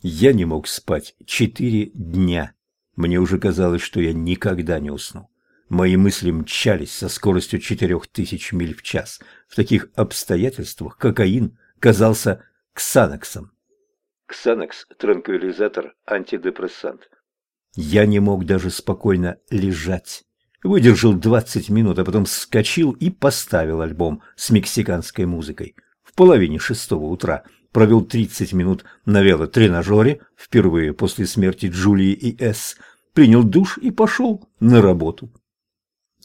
Я не мог спать четыре дня. Мне уже казалось, что я никогда не усну. Мои мысли мчались со скоростью четырех тысяч миль в час. В таких обстоятельствах кокаин казался ксаноксом. Ксанокс – транквилизатор, антидепрессант. Я не мог даже спокойно лежать. Выдержал двадцать минут, а потом вскочил и поставил альбом с мексиканской музыкой. В половине шестого утра провел тридцать минут на велотренажере, впервые после смерти Джулии и С. Принял душ и пошел на работу.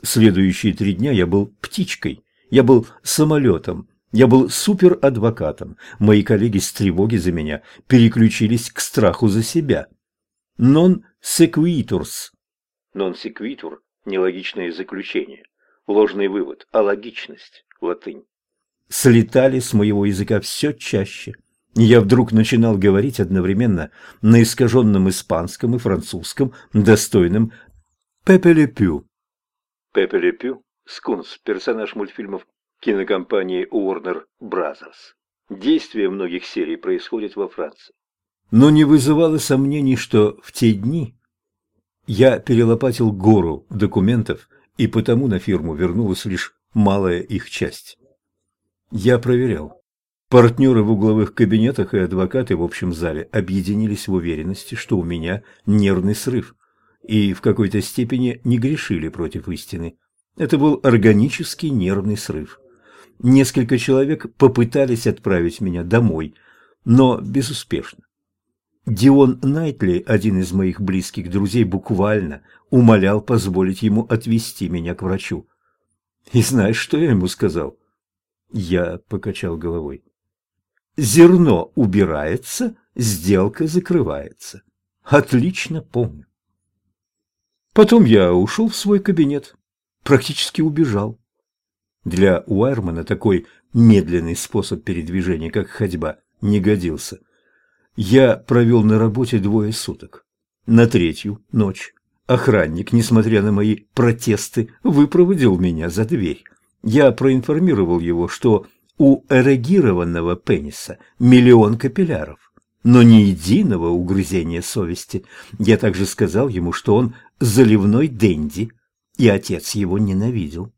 Следующие три дня я был птичкой, я был самолетом, я был суперадвокатом. Мои коллеги с тревоги за меня переключились к страху за себя. Non sequiturс. Non sequitur – нелогичное заключение. Ложный вывод, а логичность – латынь. Слетали с моего языка все чаще. Я вдруг начинал говорить одновременно на искаженном испанском и французском, достойном «пепелепю». «Пепелепю» – скунс, персонаж мультфильмов кинокомпании Warner Bros. Действие многих серий происходит во Франции. Но не вызывало сомнений, что в те дни я перелопатил гору документов, и потому на фирму вернулась лишь малая их часть. Я проверял. Партнеры в угловых кабинетах и адвокаты в общем зале объединились в уверенности, что у меня нервный срыв, и в какой-то степени не грешили против истины. Это был органический нервный срыв. Несколько человек попытались отправить меня домой, но безуспешно. Дион Найтли, один из моих близких друзей, буквально умолял позволить ему отвезти меня к врачу. И знаешь, что я ему сказал? Я покачал головой. Зерно убирается, сделка закрывается. Отлично помню. Потом я ушел в свой кабинет, практически убежал. Для Уайрмана такой медленный способ передвижения, как ходьба, не годился. Я провел на работе двое суток. На третью ночь охранник, несмотря на мои протесты, выпроводил меня за дверь. Я проинформировал его, что у эрегированного пениса миллион капилляров, но ни единого угрызения совести. Я также сказал ему, что он заливной денди, и отец его ненавидел.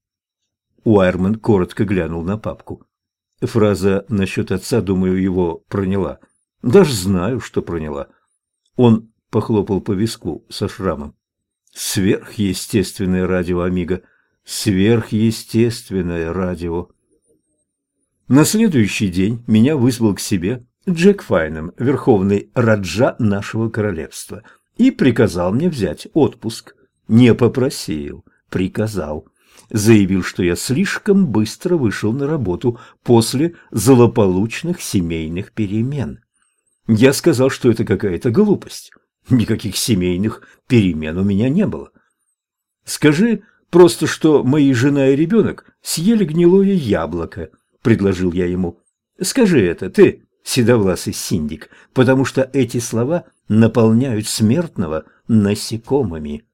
Уайерман коротко глянул на папку. Фраза насчет отца, думаю, его проняла. Даже знаю, что проняла. Он похлопал по виску со шрамом. Сверхъестественное радио, Амиго. Сверхъестественное радио. На следующий день меня вызвал к себе Джек Файном, верховный раджа нашего королевства, и приказал мне взять отпуск. Не попросил, приказал заявил, что я слишком быстро вышел на работу после злополучных семейных перемен. Я сказал, что это какая-то глупость. Никаких семейных перемен у меня не было. Скажи просто, что мои жена и ребенок съели гнилое яблоко, предложил я ему. Скажи это, ты, седовласый синдик, потому что эти слова наполняют смертного насекомыми.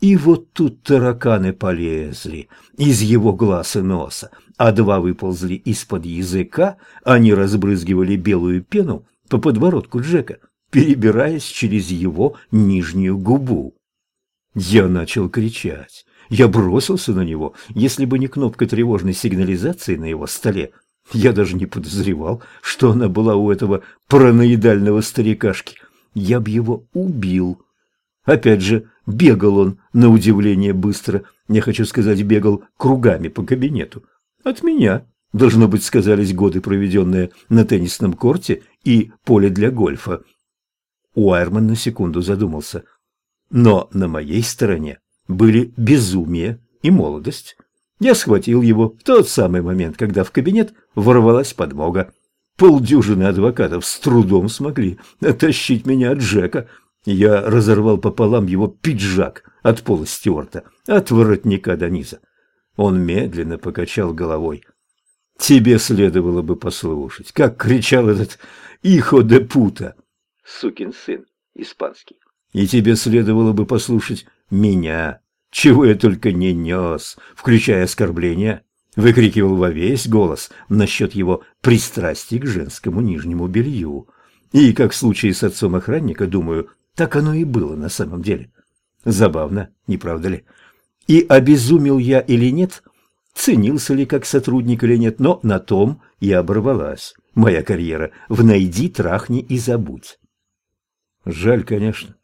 И вот тут тараканы полезли из его глаз и носа, а два выползли из-под языка, они разбрызгивали белую пену по подбородку Джека, перебираясь через его нижнюю губу. Я начал кричать. Я бросился на него. Если бы не кнопка тревожной сигнализации на его столе, я даже не подозревал, что она была у этого параноидального старикашки. Я бы его убил. Опять же, бегал он, на удивление, быстро. Я хочу сказать, бегал кругами по кабинету. От меня, должно быть, сказались годы, проведенные на теннисном корте и поле для гольфа. Уайерман на секунду задумался. Но на моей стороне были безумие и молодость. Я схватил его в тот самый момент, когда в кабинет ворвалась подмога. Полдюжины адвокатов с трудом смогли оттащить меня от Джека – я разорвал пополам его пиджак от пола Стюарта, от воротника до низа. Он медленно покачал головой. Тебе следовало бы послушать, как кричал этот «Ихо де пута!» Сукин сын, испанский. И тебе следовало бы послушать меня, чего я только не нес, включая оскорбления, выкрикивал во весь голос насчет его пристрастий к женскому нижнему белью. И, как в случае с отцом охранника, думаю, так оно и было на самом деле. Забавно, не правда ли? И обезумел я или нет, ценился ли как сотрудник или нет, но на том и оборвалась моя карьера в «найди, трахни и забудь». Жаль, конечно.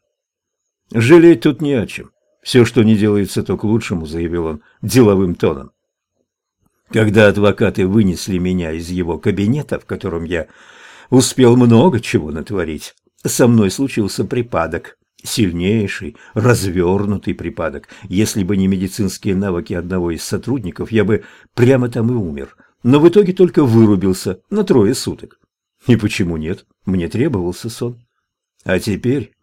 Жалеть тут не о чем. Все, что не делается, то к лучшему, заявил он деловым тоном. Когда адвокаты вынесли меня из его кабинета, в котором я успел много чего натворить, со мной случился припадок. Сильнейший, развернутый припадок. Если бы не медицинские навыки одного из сотрудников, я бы прямо там и умер. Но в итоге только вырубился на трое суток. И почему нет? Мне требовался сон. А теперь...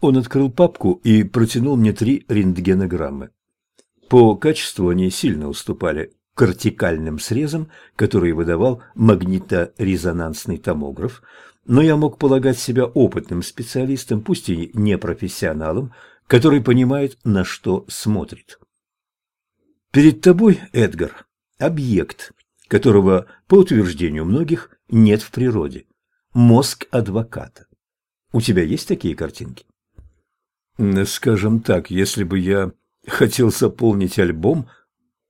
Он открыл папку и протянул мне три рентгенограммы. По качеству они сильно уступали кортикальным срезам, которые выдавал магниторезонансный томограф, но я мог полагать себя опытным специалистом, пусть и не профессионалом, который понимает, на что смотрит. Перед тобой, Эдгар, объект, которого, по утверждению многих, нет в природе. Мозг адвоката. У тебя есть такие картинки? Скажем так, если бы я хотел заполнить альбом,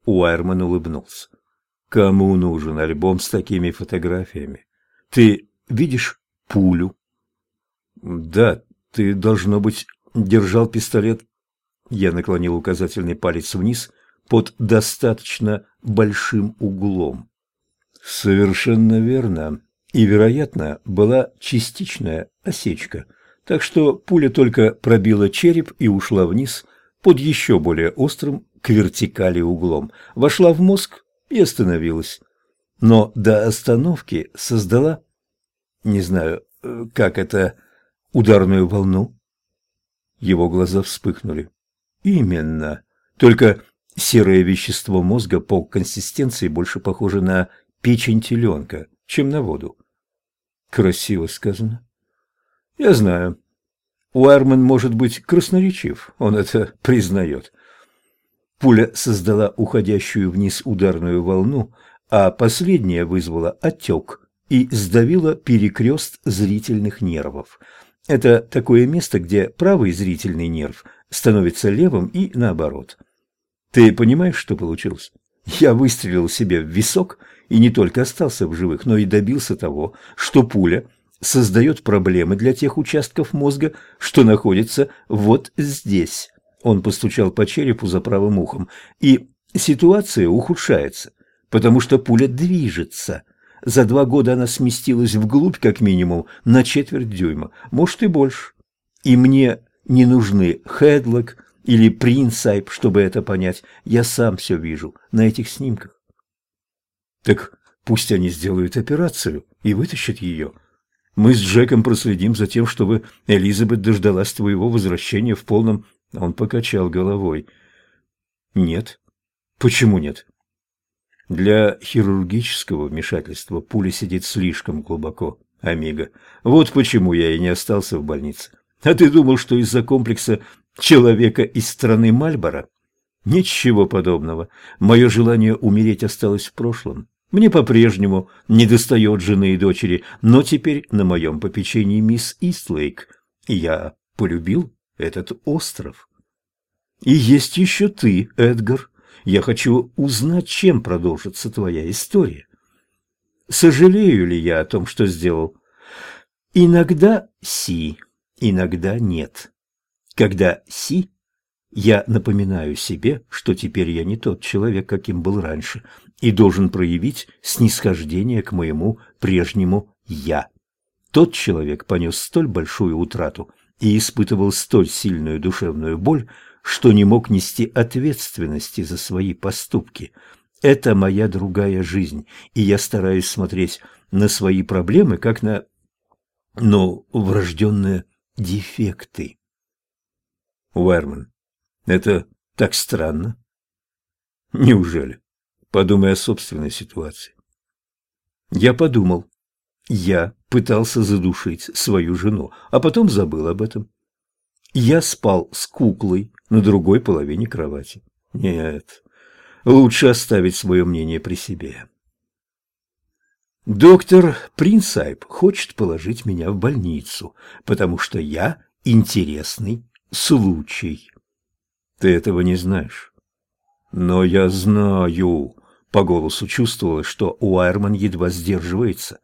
Уайерман улыбнулся. Кому нужен альбом с такими фотографиями? Ты видишь пулю? Да, ты, должно быть, держал пистолет. Я наклонил указательный палец вниз под достаточно большим углом. Совершенно верно. И, вероятно, была частичная осечка, так что пуля только пробила череп и ушла вниз под еще более острым к вертикали углом, вошла в мозг и остановилась. Но до остановки создала, не знаю, э, как это, ударную волну. Его глаза вспыхнули. Именно. Только серое вещество мозга по консистенции больше похоже на печень теленка, чем на воду. Красиво сказано. Я знаю. Уайерман может быть красноречив, он это признает. Пуля создала уходящую вниз ударную волну, а последняя вызвала отек и сдавила перекрест зрительных нервов. Это такое место, где правый зрительный нерв становится левым и наоборот. Ты понимаешь, что получилось? Я выстрелил себе в висок и не только остался в живых, но и добился того, что пуля создает проблемы для тех участков мозга, что находятся вот здесь. Он постучал по черепу за правым ухом. И ситуация ухудшается, потому что пуля движется. За два года она сместилась вглубь, как минимум, на четверть дюйма, может и больше. И мне не нужны Хедлок или Принсайп, чтобы это понять. Я сам все вижу на этих снимках. Так пусть они сделают операцию и вытащат ее. Мы с Джеком проследим за тем, чтобы Элизабет дождалась твоего возвращения в полном он покачал головой. Нет. Почему нет? Для хирургического вмешательства пуля сидит слишком глубоко, Амиго. Вот почему я и не остался в больнице. А ты думал, что из-за комплекса человека из страны Мальборо? Ничего подобного. Мое желание умереть осталось в прошлом. Мне по-прежнему недостает жены и дочери, но теперь на моем попечении мисс Истлейк. Я полюбил этот остров. И есть еще ты, Эдгар. Я хочу узнать, чем продолжится твоя история. Сожалею ли я о том, что сделал? Иногда си, иногда нет. Когда си, я напоминаю себе, что теперь я не тот человек, каким был раньше, и должен проявить снисхождение к моему прежнему «я». Тот человек понес столь большую утрату, и испытывал столь сильную душевную боль, что не мог нести ответственности за свои поступки. Это моя другая жизнь, и я стараюсь смотреть на свои проблемы как на, ну, врожденные дефекты. Уэрман, это так странно. Неужели? Подумай о собственной ситуации. Я подумал. Я пытался задушить свою жену, а потом забыл об этом. Я спал с куклой на другой половине кровати. Нет, лучше оставить свое мнение при себе. Доктор Принсайп хочет положить меня в больницу, потому что я интересный случай. Ты этого не знаешь. Но я знаю. По голосу чувствовалось, что Уайерман едва сдерживается.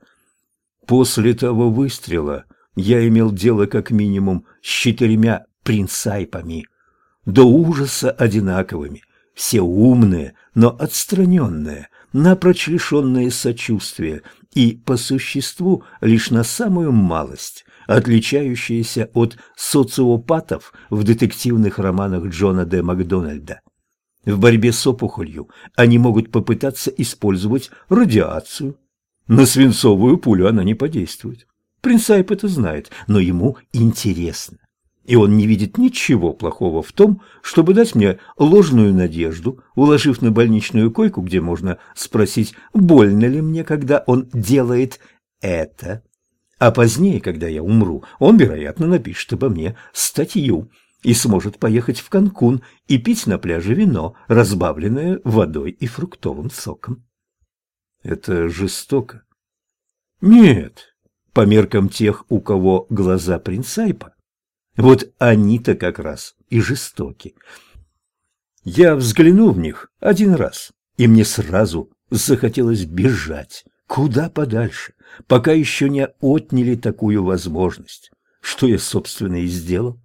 После того выстрела я имел дело как минимум с четырьмя принцайпами, до ужаса одинаковыми, все умные, но отстраненные, напрочь лишенные сочувствия и, по существу, лишь на самую малость, отличающиеся от социопатов в детективных романах Джона Д. Макдональда. В борьбе с опухолью они могут попытаться использовать радиацию. На свинцовую пулю она не подействует. Принцайп это знает, но ему интересно и он не видит ничего плохого в том, чтобы дать мне ложную надежду, уложив на больничную койку, где можно спросить, больно ли мне, когда он делает это. А позднее, когда я умру, он, вероятно, напишет обо мне статью и сможет поехать в Канкун и пить на пляже вино, разбавленное водой и фруктовым соком. Это жестоко. Нет, по меркам тех, у кого глаза принцайпа, вот они-то как раз и жестоки. Я взглянул в них один раз, и мне сразу захотелось бежать, куда подальше, пока еще не отняли такую возможность, что я, собственно, и сделал.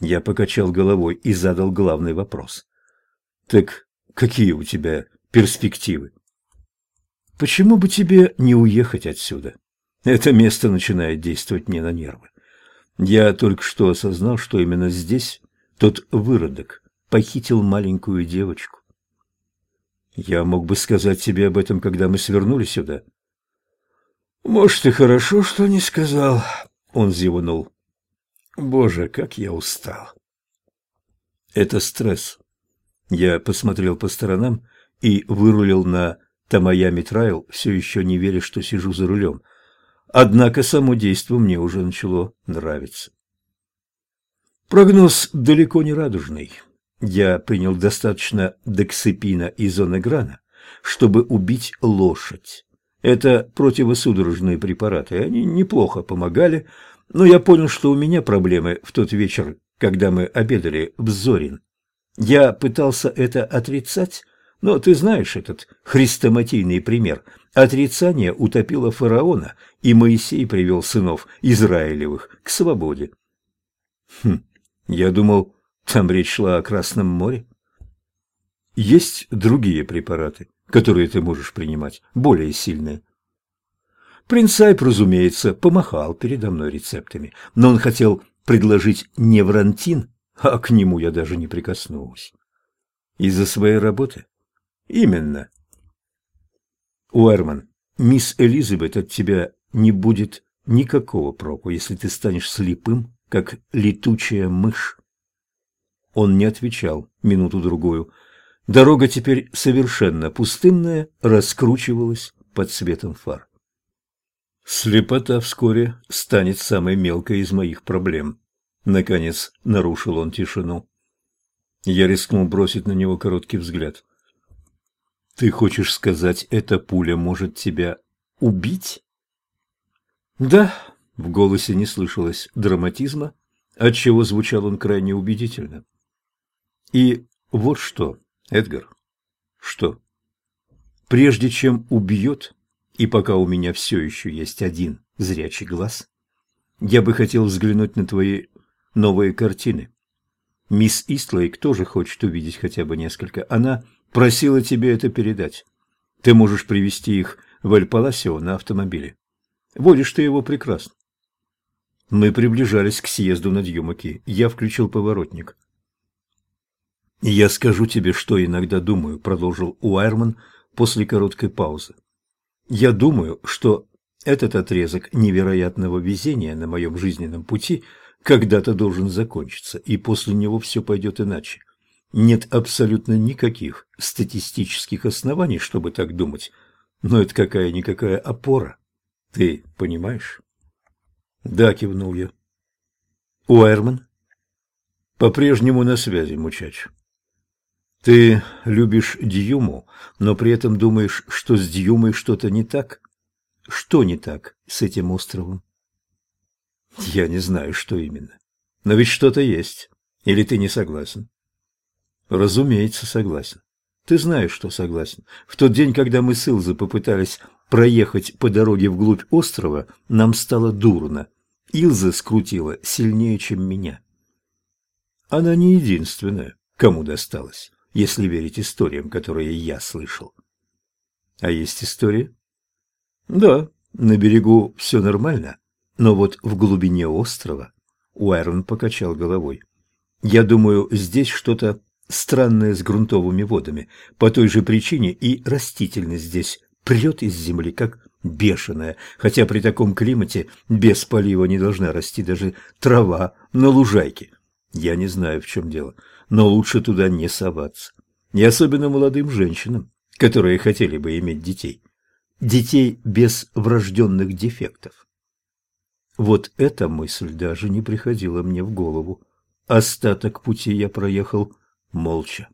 Я покачал головой и задал главный вопрос. «Так какие у тебя перспективы?» «Почему бы тебе не уехать отсюда? Это место начинает действовать мне на нервы. Я только что осознал, что именно здесь тот выродок похитил маленькую девочку. Я мог бы сказать тебе об этом, когда мы свернули сюда. Может, и хорошо, что не сказал. Он зевнул. Боже, как я устал. Это стресс. Я посмотрел по сторонам и вырулил на Тамаями Трайл, все еще не веря, что сижу за рулем. Однако само действо мне уже начало нравиться. Прогноз далеко не радужный. Я принял достаточно дексепина и зонеграна, чтобы убить лошадь. Это противосудорожные препараты, они неплохо помогали, но я понял, что у меня проблемы в тот вечер, когда мы обедали в Зорин. Я пытался это отрицать, но ты знаешь этот хрестоматийный пример. Отрицание утопило фараона, и Моисей привел сынов Израилевых к свободе. Хм, я думал, там речь шла о Красном море. Есть другие препараты, которые ты можешь принимать, более сильные. Принц Айп, разумеется, помахал передо мной рецептами, но он хотел предложить неврантин, а к нему я даже не прикоснулась. Из-за своей работы? Именно. Уэрман, мисс Элизабет от тебя не будет никакого проку, если ты станешь слепым, как летучая мышь. Он не отвечал минуту-другую. Дорога теперь совершенно пустынная, раскручивалась под светом фар. Слепота вскоре станет самой мелкой из моих проблем. Наконец нарушил он тишину. Я рискнул бросить на него короткий взгляд. Ты хочешь сказать, эта пуля может тебя убить? Да, в голосе не слышалось драматизма, отчего звучал он крайне убедительно. И вот что, Эдгар, что? Прежде чем убьет, и пока у меня все еще есть один зрячий глаз, я бы хотел взглянуть на твои новые картины. Мисс Истлейк тоже хочет увидеть хотя бы несколько. Она Просила тебе это передать. Ты можешь привести их в Эль-Паласио на автомобиле. Водишь ты его прекрасно. Мы приближались к съезду на Дьюмаки. Я включил поворотник. «Я скажу тебе, что иногда думаю», — продолжил Уайерман после короткой паузы. «Я думаю, что этот отрезок невероятного везения на моем жизненном пути когда-то должен закончиться, и после него все пойдет иначе. Нет абсолютно никаких статистических оснований, чтобы так думать, но это какая-никакая опора. Ты понимаешь? Да, кивнул я. Уайерман? По-прежнему на связи, мучач. Ты любишь Дьюму, но при этом думаешь, что с Дьюмой что-то не так? Что не так с этим островом? Я не знаю, что именно. Но ведь что-то есть. Или ты не согласен? Разумеется, согласен. Ты знаешь, что согласен. В тот день, когда мы с Илзой попытались проехать по дороге вглубь острова, нам стало дурно. Илза скрутила сильнее, чем меня. Она не единственная, кому досталось, если верить историям, которые я слышал. А есть история? Да, на берегу все нормально, но вот в глубине острова Уайрон покачал головой. Я думаю, здесь что-то странное с грунтовыми водами. По той же причине и растительность здесь прет из земли, как бешеная, хотя при таком климате без полива не должна расти даже трава на лужайке. Я не знаю, в чем дело, но лучше туда не соваться. И особенно молодым женщинам, которые хотели бы иметь детей. Детей без врожденных дефектов. Вот эта мысль даже не приходила мне в голову. Остаток пути я проехал молча.